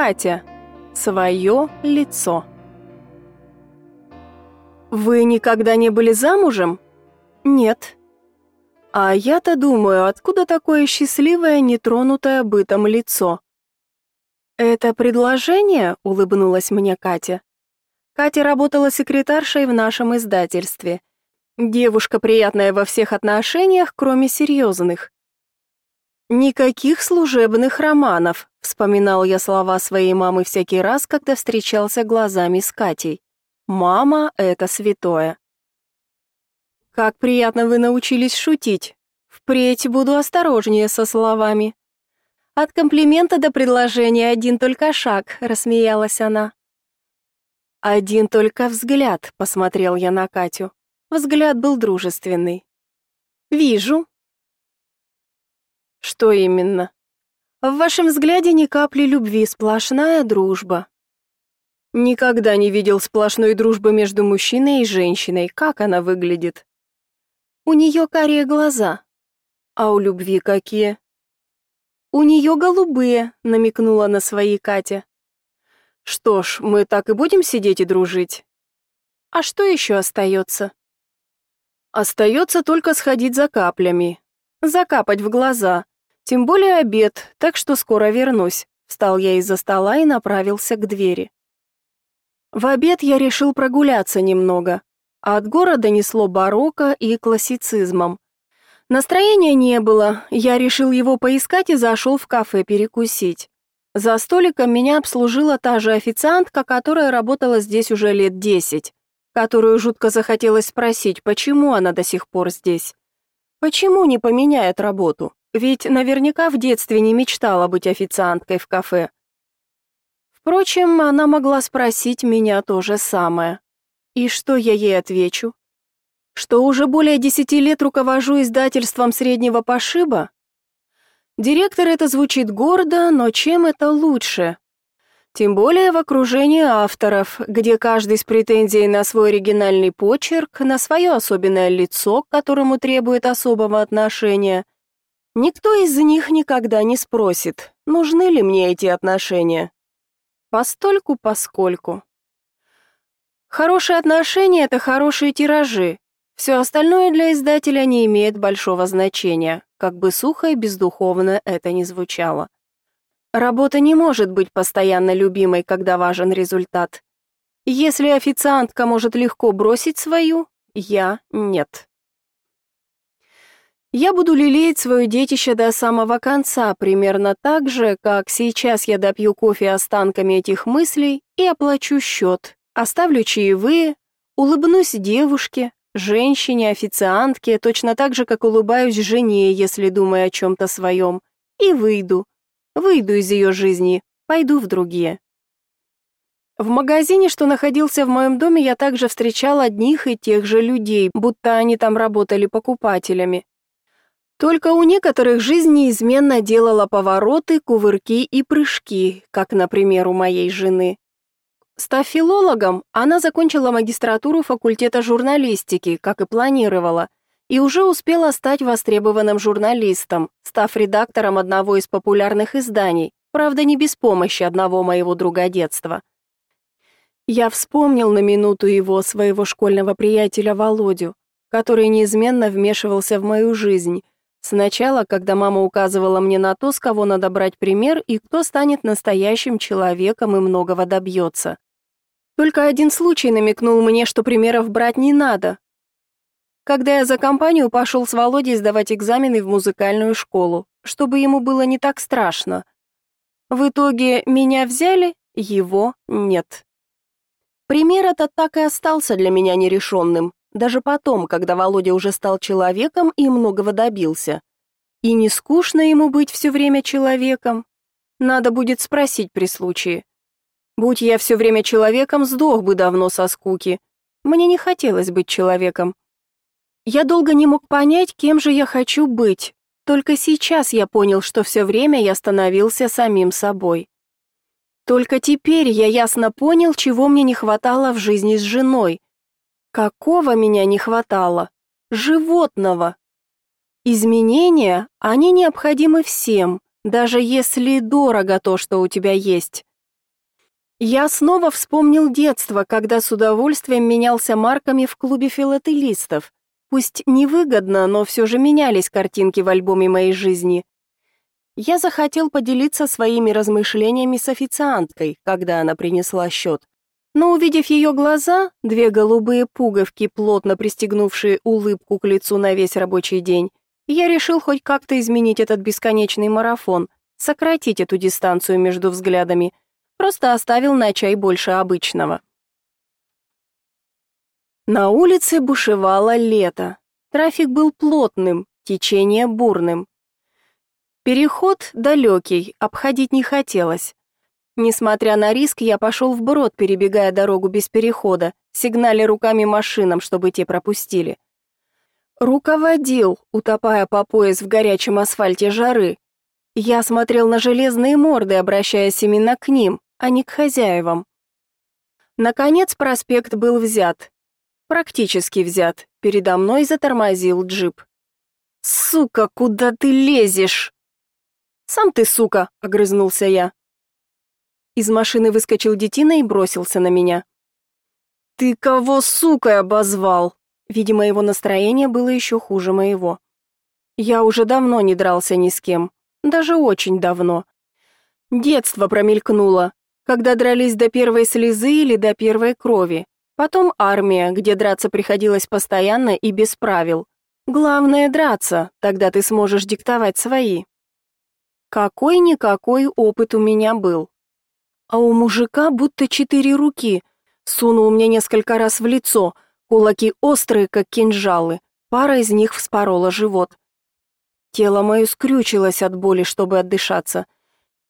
Катя. Свое лицо. Вы никогда не были замужем? Нет. А я-то думаю, откуда такое счастливое, нетронутое бытом лицо? Это предложение, улыбнулась мне Катя. Катя работала секретаршей в нашем издательстве. Девушка приятная во всех отношениях, кроме серьезных. Никаких служебных романов, вспоминал я слова своей мамы всякий раз, когда встречался глазами с Катей. Мама это святое. Как приятно вы научились шутить. Впредь буду осторожнее со словами. От комплимента до предложения один только шаг, рассмеялась она. Один только взгляд, посмотрел я на Катю. Взгляд был дружественный. Вижу, что именно? В вашем взгляде ни капли любви, сплошная дружба. Никогда не видел сплошной дружбы между мужчиной и женщиной. Как она выглядит? У нее карие глаза. А у любви какие? У нее голубые, намекнула на свои Катя. Что ж, мы так и будем сидеть и дружить. А что еще остается? Остается только сходить за каплями, закапать в глаза. Тем более обед, так что скоро вернусь. Встал я из-за стола и направился к двери. В обед я решил прогуляться немного, а от города несло барокко и классицизмом. Настроения не было, я решил его поискать и зашел в кафе перекусить. За столиком меня обслужила та же официантка, которая работала здесь уже лет десять, которую жутко захотелось спросить, почему она до сих пор здесь. Почему не поменяет работу? Ведь наверняка в детстве не мечтала быть официанткой в кафе. Впрочем, она могла спросить меня то же самое. И что я ей отвечу? Что уже более десяти лет руковожу издательством среднего пошиба? Директор это звучит гордо, но чем это лучше? Тем более в окружении авторов, где каждый с претензией на свой оригинальный почерк, на свое особенное лицо, к которому требует особого отношения. Никто из них никогда не спросит, нужны ли мне эти отношения. Постольку поскольку. Хорошие отношения это хорошие тиражи. Все остальное для издателя не имеет большого значения, как бы сухо и бездуховно это ни звучало. Работа не может быть постоянно любимой, когда важен результат. Если официантка может легко бросить свою, я нет. Я буду лелеять свое детище до самого конца, примерно так же, как сейчас я допью кофе останками этих мыслей и оплачу счет, оставлю чаевые, улыбнусь девушке, женщине, официантке, точно так же, как улыбаюсь жене, если думаю о чем-то своем, и выйду, Выйду из ее жизни, пойду в другие. В магазине, что находился в моем доме, я также встречал одних и тех же людей, будто они там работали покупателями. Только у некоторых жизнь неизменно делала повороты, кувырки и прыжки, как, например, у моей жены. Став филологом, она закончила магистратуру факультета журналистики, как и планировала, и уже успела стать востребованным журналистом, став редактором одного из популярных изданий, правда, не без помощи одного моего друга детства. Я вспомнил на минуту его, своего школьного приятеля Володю, который неизменно вмешивался в мою жизнь. Сначала, когда мама указывала мне на то, с кого надо брать пример и кто станет настоящим человеком и многого добьется. Только один случай намекнул мне, что примеров брать не надо, когда я за компанию пошел с Володей сдавать экзамены в музыкальную школу, чтобы ему было не так страшно. В итоге меня взяли, его нет. Пример этот так и остался для меня нерешенным, даже потом, когда Володя уже стал человеком и многого добился. И не скучно ему быть все время человеком. Надо будет спросить при случае. Будь я все время человеком, сдох бы давно со скуки. Мне не хотелось быть человеком, я долго не мог понять, кем же я хочу быть. Только сейчас я понял, что все время я становился самим собой. Только теперь я ясно понял, чего мне не хватало в жизни с женой. Какого меня не хватало? Животного. Изменения, они необходимы всем, даже если дорого то, что у тебя есть. Я снова вспомнил детство, когда с удовольствием менялся марками в клубе филателистов. Пусть невыгодно, но все же менялись картинки в альбоме моей жизни. Я захотел поделиться своими размышлениями с официанткой, когда она принесла счет. Но увидев ее глаза, две голубые пуговки, плотно пристегнувшие улыбку к лицу на весь рабочий день, я решил хоть как-то изменить этот бесконечный марафон, сократить эту дистанцию между взглядами. Просто оставил на чай больше обычного. На улице бушевало лето. Трафик был плотным, течение бурным. Переход далекий, обходить не хотелось. Несмотря на риск, я пошел вброд, перебегая дорогу без перехода, сигналя руками машинам, чтобы те пропустили. Руководил, утопая по пояс в горячем асфальте жары. Я смотрел на железные морды, обращаясь именно к ним, а не к хозяевам. Наконец проспект был взят, Практически взят. Передо мной затормозил джип. «Сука, куда ты лезешь?» «Сам ты, сука!» — огрызнулся я. Из машины выскочил детина и бросился на меня. «Ты кого сукой обозвал?» Видимо, его настроение было еще хуже моего. Я уже давно не дрался ни с кем. Даже очень давно. Детство промелькнуло, когда дрались до первой слезы или до первой крови. Потом армия, где драться приходилось постоянно и без правил. Главное драться, тогда ты сможешь диктовать свои. Какой-никакой опыт у меня был. А у мужика будто четыре руки. Сунул мне несколько раз в лицо, кулаки острые, как кинжалы. Пара из них вспорола живот. Тело мое скрючилось от боли, чтобы отдышаться.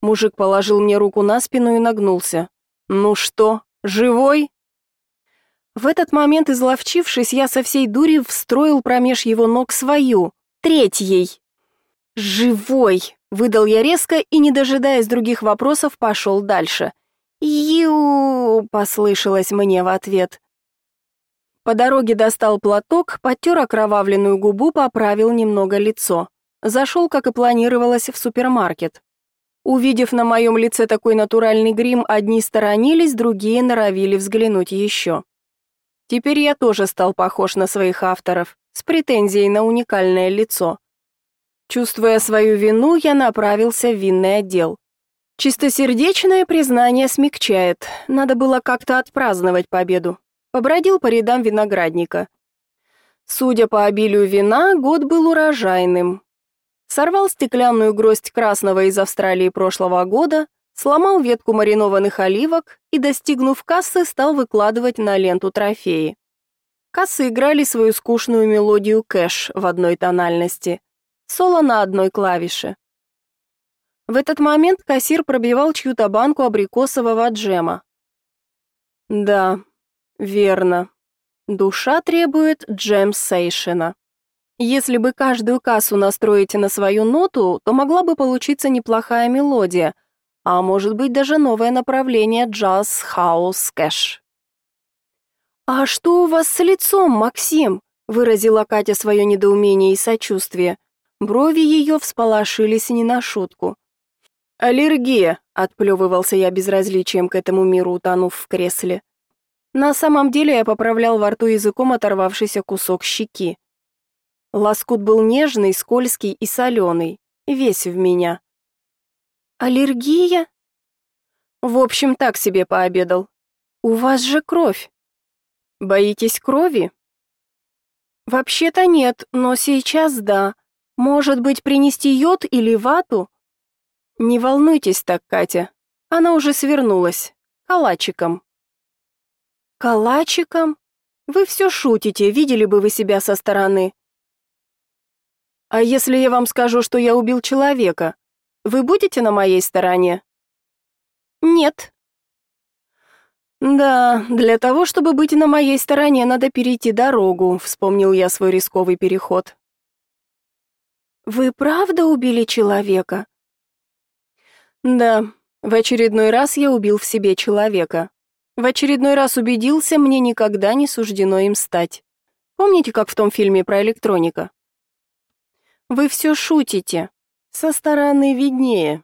Мужик положил мне руку на спину и нагнулся. «Ну что, живой?» В этот момент, изловчившись, я со всей дури встроил промеж его ног свою, третьей. «Живой!» — выдал я резко и, не дожидаясь других вопросов, пошел дальше. «Ю!» — послышалось мне в ответ. По дороге достал платок, потер окровавленную губу, поправил немного лицо. Зашел, как и планировалось, в супермаркет. Увидев на моем лице такой натуральный грим, одни сторонились, другие норовили взглянуть еще. Теперь я тоже стал похож на своих авторов, с претензией на уникальное лицо. Чувствуя свою вину, я направился в винный отдел. Чистосердечное признание смягчает. Надо было как-то отпраздновать победу. Побродил по рядам виноградника. Судя по обилию вина, год был урожайным. Сорвал стеклянную гроздь красного из Австралии прошлого года, сломал ветку маринованных оливок и, достигнув кассы, стал выкладывать на ленту трофеи. Кассы играли свою скучную мелодию кэш в одной тональности, соло на одной клавише. В этот момент кассир пробивал чью-то банку абрикосового джема. Да, верно. Душа требует джем-сейшена. Если бы каждую кассу настроить на свою ноту, то могла бы получиться неплохая мелодия, а может быть даже новое направление джаз, хаус, кэш. А что у вас с лицом, Максим? выразила Катя свое недоумение и сочувствие. Брови ее всполошились не на шутку. Аллергия, отплевывался я безразличием к этому миру, утонув в кресле. На самом деле я поправлял во рту языком оторвавшийся кусок щеки. Лоскут был нежный, скользкий и соленый, весь в меня. Аллергия? В общем, так себе пообедал. У вас же кровь. Боитесь крови? Вообще-то нет, но сейчас да. Может быть, принести йод или вату? Не волнуйтесь так, Катя. Она уже свернулась. Калачиком. Калачиком? Вы все шутите, видели бы вы себя со стороны. А если я вам скажу, что я убил человека? Вы будете на моей стороне? Нет. Да, для того, чтобы быть на моей стороне, надо перейти дорогу, вспомнил я свой рисковый переход. Вы правда убили человека? Да, в очередной раз я убил в себе человека. В очередной раз убедился, мне никогда не суждено им стать. Помните, как в том фильме про электроника? Вы все шутите. Со стороны виднее.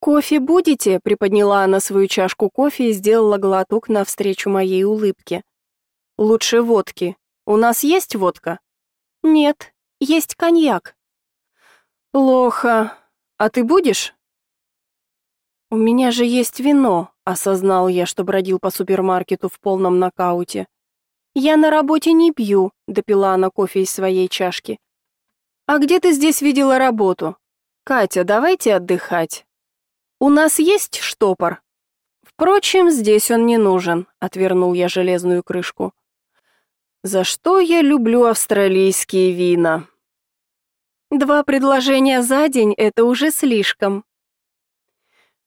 «Кофе будете?» — приподняла она свою чашку кофе и сделала глоток навстречу моей улыбке. «Лучше водки. У нас есть водка?» «Нет, есть коньяк». «Плохо. А ты будешь?» «У меня же есть вино», — осознал я, что бродил по супермаркету в полном нокауте. «Я на работе не пью», — допила она кофе из своей чашки. «А где ты здесь видела работу?» «Катя, давайте отдыхать». У нас есть штопор. Впрочем, здесь он не нужен, отвернул я железную крышку. За что я люблю австралийские вина? Два предложения за день это уже слишком.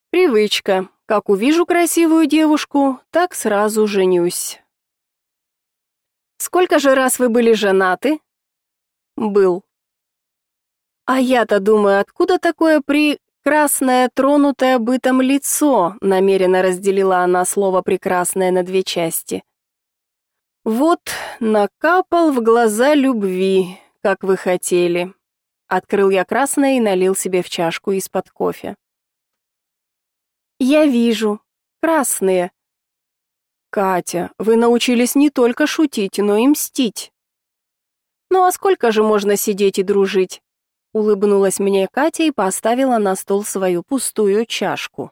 Привычка. Как увижу красивую девушку, так сразу женюсь. Сколько же раз вы были женаты? Был. А я-то думаю, откуда такое при Красное, тронутое бытом лицо, намеренно разделила она слово прекрасное на две части. Вот накапал в глаза любви, как вы хотели. Открыл я красное и налил себе в чашку из-под кофе. Я вижу. Красные. Катя, вы научились не только шутить, но и мстить. Ну а сколько же можно сидеть и дружить? Улыбнулась мне Катя и поставила на стол свою пустую чашку.